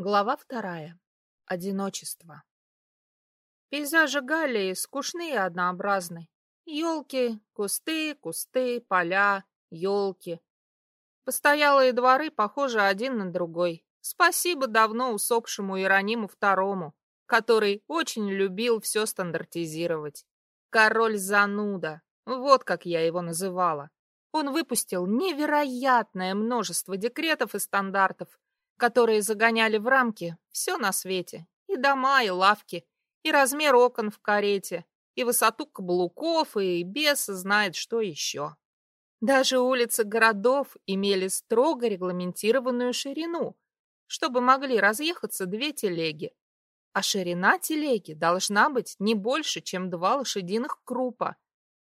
Глава вторая. Одиночество. Пейзажи Галлии скучны и однообразны. Елки, кусты, кусты, поля, елки. Постоялые дворы похожи один на другой. Спасибо давно усопшему Иерониму второму, который очень любил все стандартизировать. Король зануда, вот как я его называла. Он выпустил невероятное множество декретов и стандартов, которые загоняли в рамки все на свете. И дома, и лавки, и размер окон в карете, и высоту каблуков, и бес знает что еще. Даже улицы городов имели строго регламентированную ширину, чтобы могли разъехаться две телеги. А ширина телеги должна быть не больше, чем два лошадиных крупа.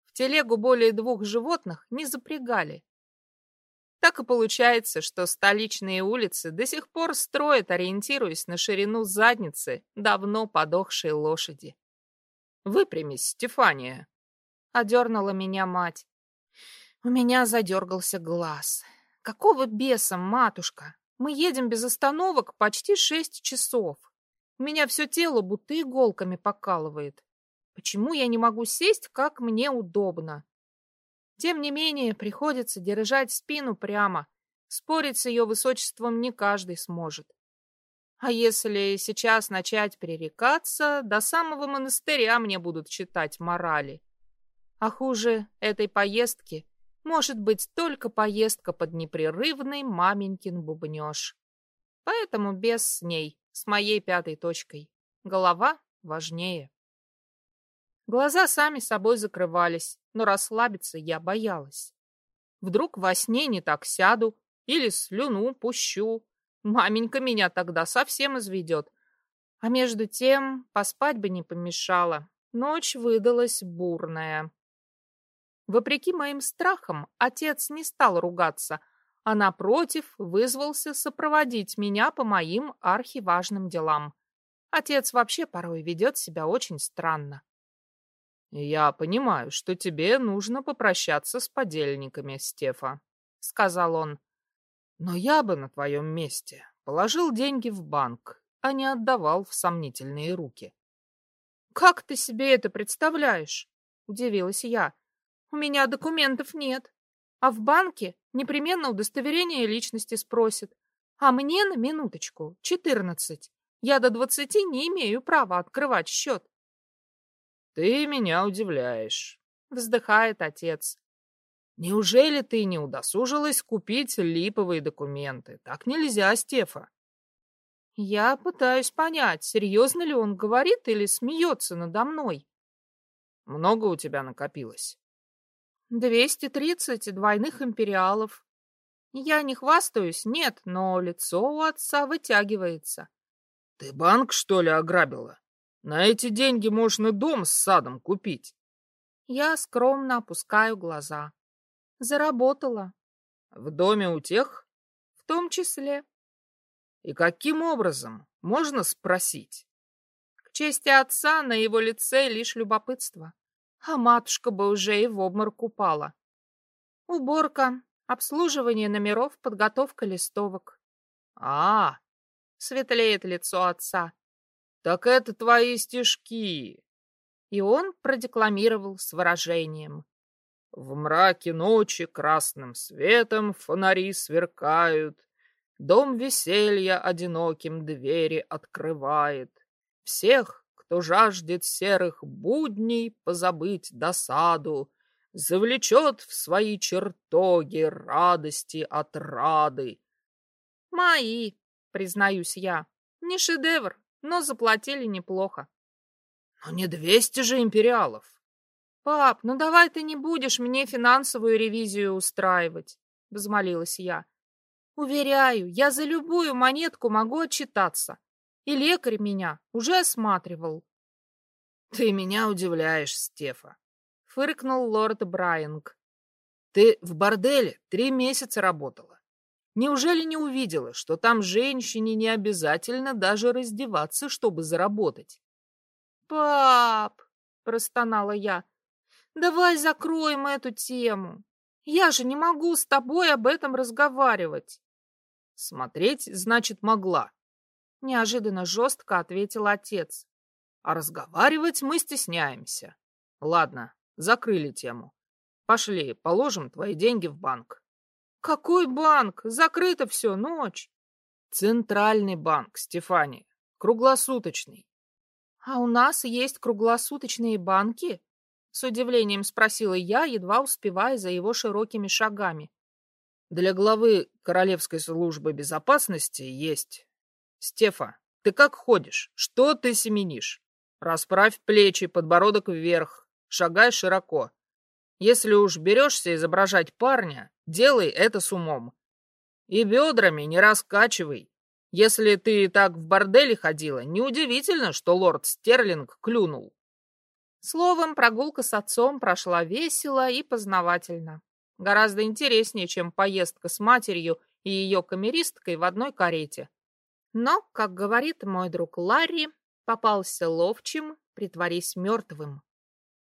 В телегу более двух животных не запрягали. Так и получается, что столичные улицы до сих пор строят, ориентируясь на ширину задницы давно подохшей лошади. «Выпрямись, Стефания!» — одернула меня мать. У меня задергался глаз. «Какого беса, матушка? Мы едем без остановок почти шесть часов. У меня все тело будто иголками покалывает. Почему я не могу сесть, как мне удобно? Тем не менее, приходится держать спину прямо. Спорить с ее высочеством не каждый сможет. А если сейчас начать пререкаться, до самого монастыря мне будут читать морали. А хуже этой поездки может быть только поездка под непрерывный маменькин бубнеж. Поэтому без с ней, с моей пятой точкой. Голова важнее. Глаза сами собой закрывались, но расслабиться я боялась. Вдруг во сне не так сяду или слюну пущу. Маменька меня тогда совсем изведет. А между тем поспать бы не помешало. Ночь выдалась бурная. Вопреки моим страхам, отец не стал ругаться, а, напротив, вызвался сопроводить меня по моим архиважным делам. Отец вообще порой ведет себя очень странно. «Я понимаю, что тебе нужно попрощаться с подельниками, Стефа», — сказал он. «Но я бы на твоем месте положил деньги в банк, а не отдавал в сомнительные руки». «Как ты себе это представляешь?» — удивилась я. «У меня документов нет, а в банке непременно удостоверение личности спросят. А мне на минуточку четырнадцать. Я до двадцати не имею права открывать счет. «Ты меня удивляешь», — вздыхает отец. «Неужели ты не удосужилась купить липовые документы? Так нельзя, Стефа». Я пытаюсь понять, серьезно ли он говорит или смеется надо мной. Много у тебя накопилось? Двести тридцать двойных империалов. Я не хвастаюсь, нет, но лицо у отца вытягивается. Ты банк, что ли, ограбила? На эти деньги можно дом с садом купить. Я скромно опускаю глаза. Заработала. В доме у тех? В том числе. И каким образом, можно спросить? К чести отца на его лице лишь любопытство. А матушка бы уже и в обморок упала. Уборка, обслуживание номеров, подготовка листовок. А, светлеет лицо отца. «Так это твои стишки!» И он продекламировал с выражением. В мраке ночи красным светом фонари сверкают, Дом веселья одиноким двери открывает. Всех, кто жаждет серых будней позабыть досаду, Завлечет в свои чертоги радости отрады. Мои, признаюсь я, не шедевр, но заплатили неплохо. Но не двести же империалов. Пап, ну давай ты не будешь мне финансовую ревизию устраивать, взмолилась я. Уверяю, я за любую монетку могу отчитаться. И лекарь меня уже осматривал. Ты меня удивляешь, Стефа, фыркнул лорд Брайанг. Ты в борделе три месяца работала. Неужели не увидела, что там женщине не обязательно даже раздеваться, чтобы заработать? «Пап!» — простонала я. «Давай закроем эту тему. Я же не могу с тобой об этом разговаривать». «Смотреть, значит, могла». Неожиданно жестко ответил отец. А разговаривать мы стесняемся. Ладно, закрыли тему. Пошли, положим твои деньги в банк. Какой банк? Закрыто все, ночь. Центральный банк, Стефания. Круглосуточный. А у нас есть круглосуточные банки? С удивлением спросила я, едва успевая за его широкими шагами. Для главы Королевской службы безопасности есть. Стефа, ты как ходишь? Что ты семенишь? Расправь плечи, подбородок вверх, шагай широко. Если уж берешься изображать парня, делай это с умом. И бедрами не раскачивай. Если ты так в борделе ходила, неудивительно, что лорд Стерлинг клюнул. Словом, прогулка с отцом прошла весело и познавательно. Гораздо интереснее, чем поездка с матерью и ее камеристкой в одной карете. Но, как говорит мой друг Ларри, попался ловчим, притворись мертвым.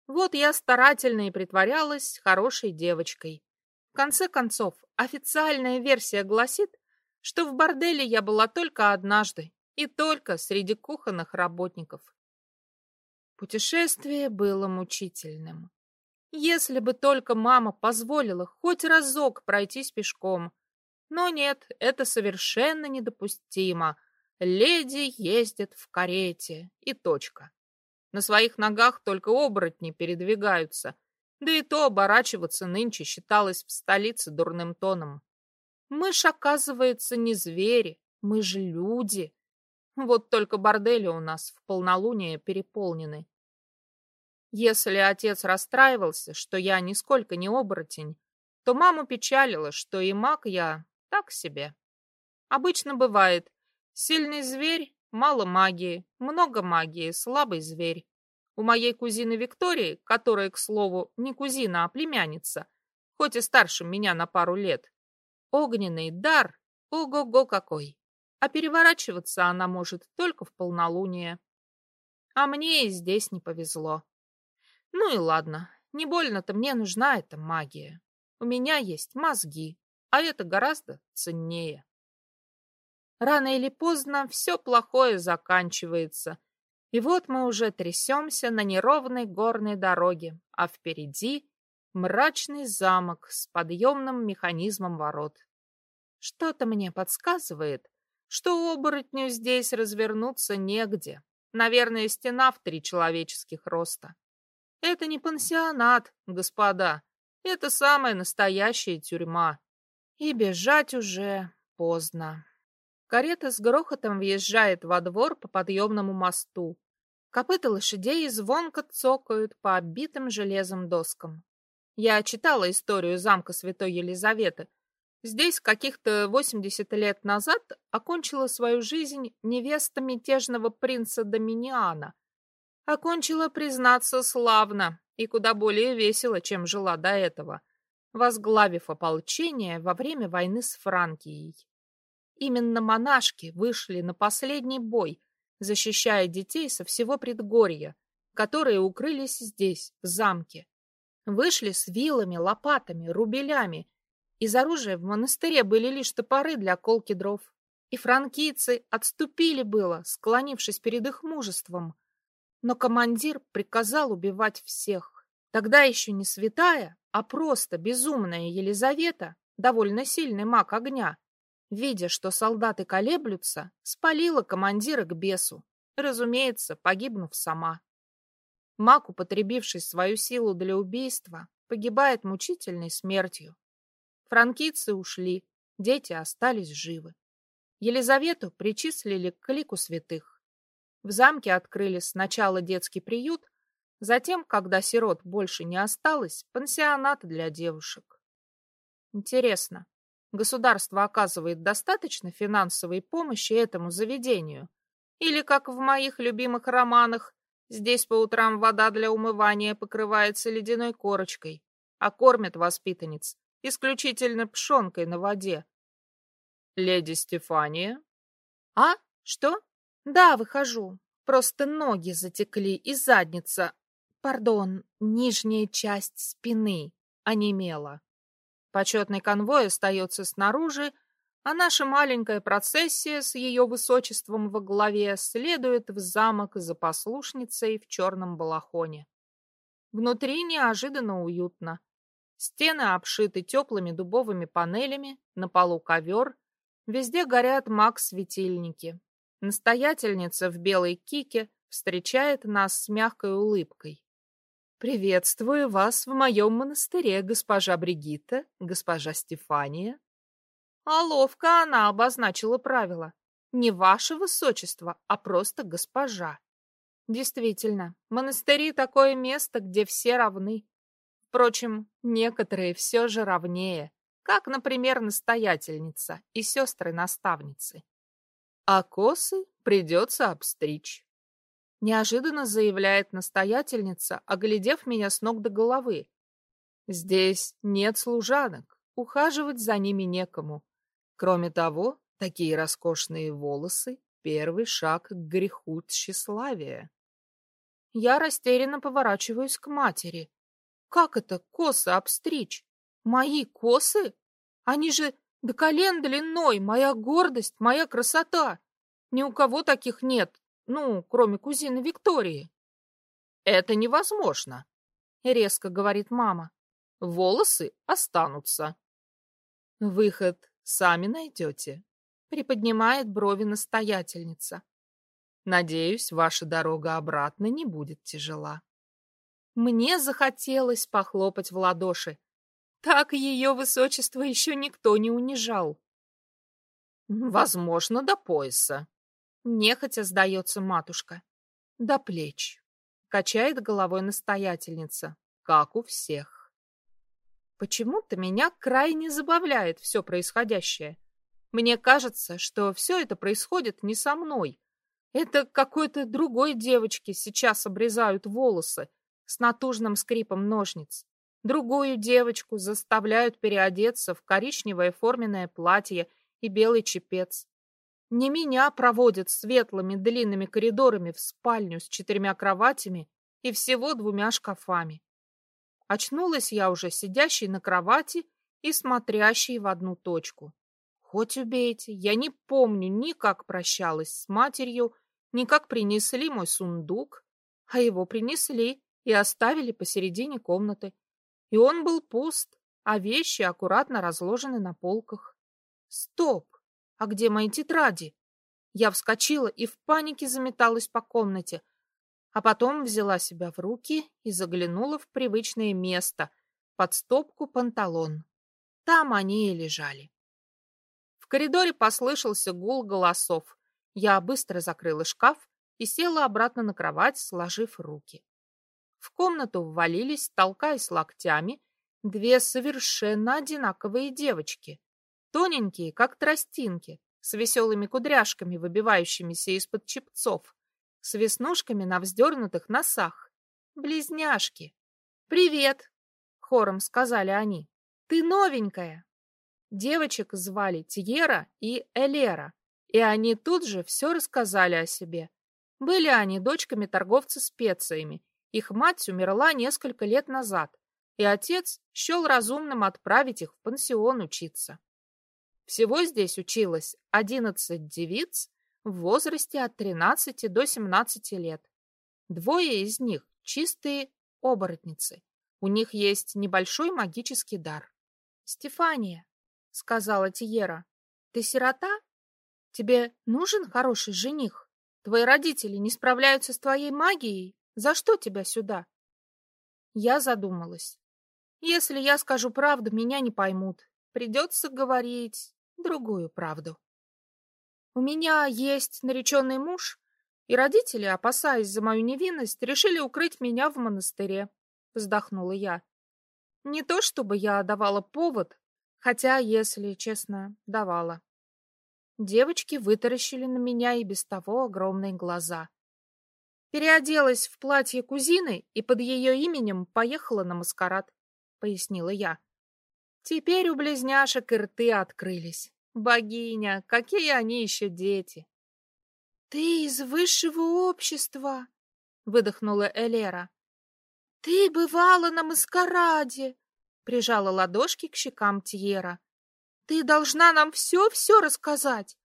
Вот я старательно и притворялась хорошей девочкой. Конце концов, официальная версия гласит, что в борделе я была только однажды и только среди кухонных работников. Путешествие было мучительным. Если бы только мама позволила хоть разок пройтись пешком. Но нет, это совершенно недопустимо. Леди ездит в карете. И точка. На своих ногах только оборотни передвигаются. Да и то оборачиваться нынче считалось в столице дурным тоном. Мы ж, оказывается, не звери, мы же люди. Вот только бордели у нас в полнолуние переполнены. Если отец расстраивался, что я нисколько не оборотень, то маму печалило, что и маг я так себе. Обычно бывает, сильный зверь, мало магии, много магии, слабый зверь. У моей кузины Виктории, которая, к слову, не кузина, а племянница, хоть и старше меня на пару лет, огненный дар, ого-го какой. А переворачиваться она может только в полнолуние. А мне и здесь не повезло. Ну и ладно, не больно-то мне нужна эта магия. У меня есть мозги, а это гораздо ценнее. Рано или поздно все плохое заканчивается. И вот мы уже трясемся на неровной горной дороге, а впереди мрачный замок с подъемным механизмом ворот. Что-то мне подсказывает, что оборотню здесь развернуться негде. Наверное, стена в три человеческих роста. Это не пансионат, господа. Это самая настоящая тюрьма. И бежать уже поздно. Карета с грохотом въезжает во двор по подъемному мосту. Копыта лошадей звонко цокают по оббитым железом доскам. Я читала историю замка Святой Елизаветы. Здесь каких-то 80 лет назад окончила свою жизнь невеста мятежного принца Доминиана, Окончила, признаться, славно и куда более весело, чем жила до этого, возглавив ополчение во время войны с Франкией. Именно монашки вышли на последний бой, защищая детей со всего предгорья, которые укрылись здесь, в замке. Вышли с вилами, лопатами, рубелями. Из оружия в монастыре были лишь топоры для колки дров. И франкийцы отступили было, склонившись перед их мужеством, но командир приказал убивать всех. Тогда еще не святая, а просто безумная Елизавета, довольно сильный маг огня, видя, что солдаты колеблются, спалила командира к бесу, разумеется, погибнув сама. Маг, употребивший свою силу для убийства, погибает мучительной смертью. Франкийцы ушли, дети остались живы. Елизавету причислили к лику святых. В замке открыли сначала детский приют, затем, когда сирот больше не осталось, пансионат для девушек. Интересно, государство оказывает достаточно финансовой помощи этому заведению? Или, как в моих любимых романах, здесь по утрам вода для умывания покрывается ледяной корочкой, а кормят воспитанниц исключительно пшенкой на воде? Леди Стефания? А? Что? Да, выхожу. Просто ноги затекли и задница, пардон, нижняя часть спины онемела. Почетный конвой остается снаружи, а наша маленькая процессия с ее высочеством во главе следует в замок за послушницей в черном балахоне. Внутри неожиданно уютно. Стены обшиты теплыми дубовыми панелями, на полу ковер, везде горят маг-светильники. Настоятельница в белой кике встречает нас с мягкой улыбкой. «Приветствую вас в моем монастыре, госпожа Бригитта, госпожа Стефания». А ловко она обозначила правила. Не ваше высочество, а просто госпожа. Действительно, монастыри — такое место, где все равны. Впрочем, некоторые все же равнее, как, например, настоятельница и сестры-наставницы. А косы придется обстричь. Неожиданно заявляет настоятельница, оглядев меня с ног до головы. Здесь нет служанок, ухаживать за ними некому. Кроме того, такие роскошные волосы — первый шаг к греху тщеславия. Я растерянно поворачиваюсь к матери. Как это косы обстричь? Мои косы? Они же до колен длиной, моя гордость, моя красота. Ни у кого таких нет, ну, кроме кузины Виктории. Это невозможно, резко говорит мама. Волосы останутся. Выход сами найдете, приподнимает брови настоятельница. Надеюсь, ваша дорога обратно не будет тяжела. Мне захотелось похлопать в ладоши. Так ее высочество еще никто не унижал. Возможно, до пояса. Нехотя сдается матушка. До плеч. Качает головой настоятельница, как у всех. Почему-то меня крайне забавляет все происходящее. Мне кажется, что все это происходит не со мной. Это какой-то другой девочке сейчас обрезают волосы с натужным скрипом ножниц. Другую девочку заставляют переодеться в коричневое форменное платье и белый чепец. Не меня проводят светлыми длинными коридорами в спальню с четырьмя кроватями и всего двумя шкафами. Очнулась я уже сидящей на кровати и смотрящей в одну точку. Хоть убейте, я не помню ни как прощалась с матерью, ни как принесли мой сундук, а его принесли и оставили посередине комнаты. И он был пуст, а вещи аккуратно разложены на полках. Стоп! А где мои тетради? Я вскочила и в панике заметалась по комнате, а потом взяла себя в руки и заглянула в привычное место, под стопку панталон. Там они и лежали. В коридоре послышался гул голосов. Я быстро закрыла шкаф и села обратно на кровать, сложив руки. В комнату ввалились, толкаясь локтями, две совершенно одинаковые девочки тоненькие, как тростинки, с веселыми кудряшками, выбивающимися из-под чепцов, с веснушками на вздернутых носах. Близняшки. «Привет!» — хором сказали они. «Ты новенькая!» Девочек звали Тьера и Элера, и они тут же все рассказали о себе. Были они дочками торговца специями. Их мать умерла несколько лет назад, и отец счел разумным отправить их в пансион учиться. Всего здесь училось 11 девиц в возрасте от 13 до 17 лет. Двое из них чистые оборотницы. У них есть небольшой магический дар. «Стефания», — сказала Тиера, — «ты сирота? Тебе нужен хороший жених? Твои родители не справляются с твоей магией? За что тебя сюда?» Я задумалась. Если я скажу правду, меня не поймут. Придется говорить другую правду. У меня есть нареченный муж, и родители, опасаясь за мою невинность, решили укрыть меня в монастыре, вздохнула я. Не то чтобы я давала повод, хотя, если честно, давала. Девочки вытаращили на меня и без того огромные глаза. Переоделась в платье кузины и под ее именем поехала на маскарад, пояснила я. Теперь у близняшек и рты открылись. Богиня, какие они еще дети! — Ты из высшего общества, — выдохнула Элера. — Ты бывала на маскараде, — прижала ладошки к щекам Тьера. — Ты должна нам все-все рассказать.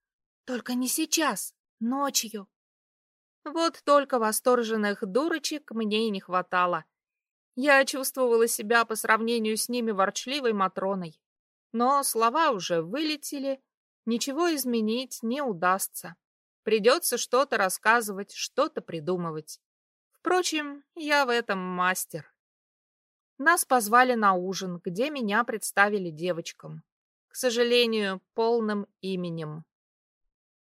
Только не сейчас, ночью. Вот только восторженных дурочек мне и не хватало. Я чувствовала себя по сравнению с ними ворчливой Матроной. Но слова уже вылетели, ничего изменить не удастся. Придется что-то рассказывать, что-то придумывать. Впрочем, я в этом мастер. Нас позвали на ужин, где меня представили девочкам. К сожалению, полным именем.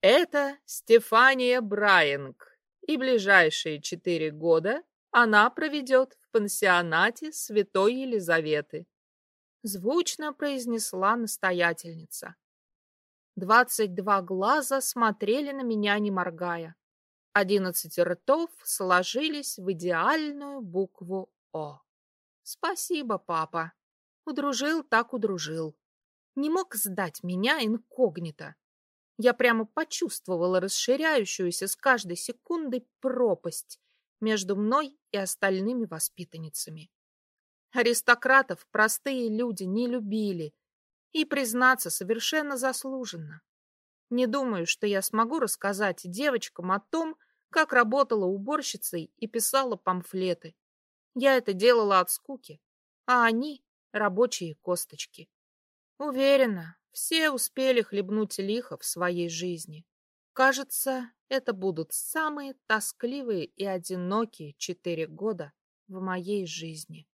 Это Стефания Брайанг, и ближайшие четыре года она проведет в пансионате Святой Елизаветы звучно произнесла настоятельница. Двадцать два глаза смотрели на меня, не моргая. Одиннадцать ртов сложились в идеальную букву О. Спасибо, папа. Удружил так удружил. Не мог сдать меня инкогнито. Я прямо почувствовала расширяющуюся с каждой секундой пропасть между мной и остальными воспитанницами. Аристократов простые люди не любили. И, признаться, совершенно заслуженно. Не думаю, что я смогу рассказать девочкам о том, как работала уборщицей и писала памфлеты. Я это делала от скуки, а они — рабочие косточки. Уверена, все успели хлебнуть лихо в своей жизни. Кажется, это будут самые тоскливые и одинокие четыре года в моей жизни.